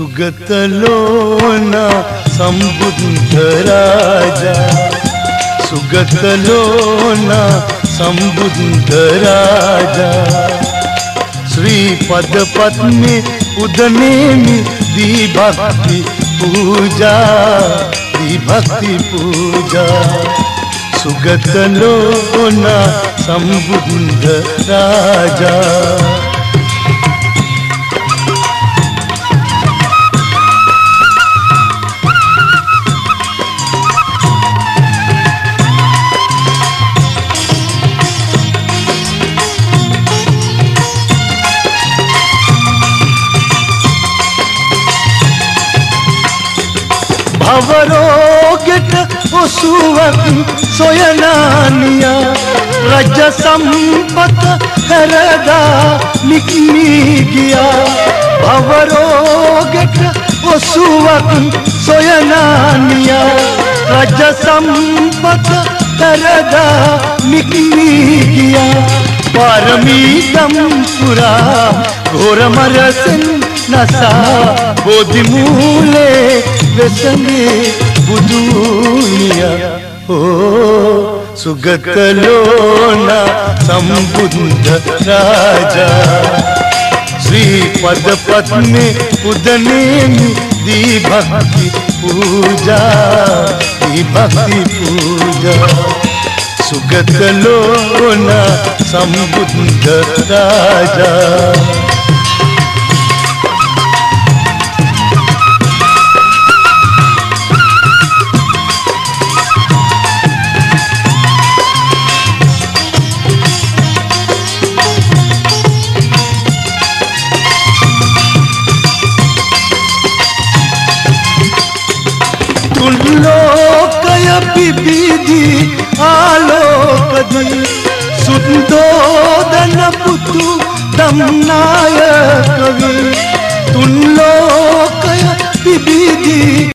सुगत लोना संबुद्ध राजा सुगत लोना संबुद्ध राजा श्री पद पत्नी उदनेमि दी भक्ति पूजा दी भक्ति पूजा। सुगत लोना संबुद्ध राजा ಭವರೋಗೆಟ ಒಸುವಕ್ ಸೊಯನಾನಿಯ ರಜ ಸಂಪತ ಹರದ ನಿಕ್ನಿಗಿಯ ಭವರೋಗೆಟ ಒಸುವಕ್ ಸೊಯನಾನಿಯ ರಜ ಸಂಪತ ಹರದ ನಿಕ್ನಿಗಿಯ ಪಾರಮೀತಂ ಪುರಾ ಘೋರಮರಸನ್ नसा बोधि सुगत लोना संबुद्ध राजा। श्री पद पत्नी उदने दी भक्ति पूजा, दी भक्ति पूजा। सुगत लोना संबुद्ध राजा। ಲೋಕಯ ಬಿಬಿದಿ ಆಲೋಕದಿ ಸುಂದೋದನ ಪುತು ದಮ್ನಾಯ ಕವಿ ತುಲ್ಲೋಕಯ ಬಿಬಿದಿ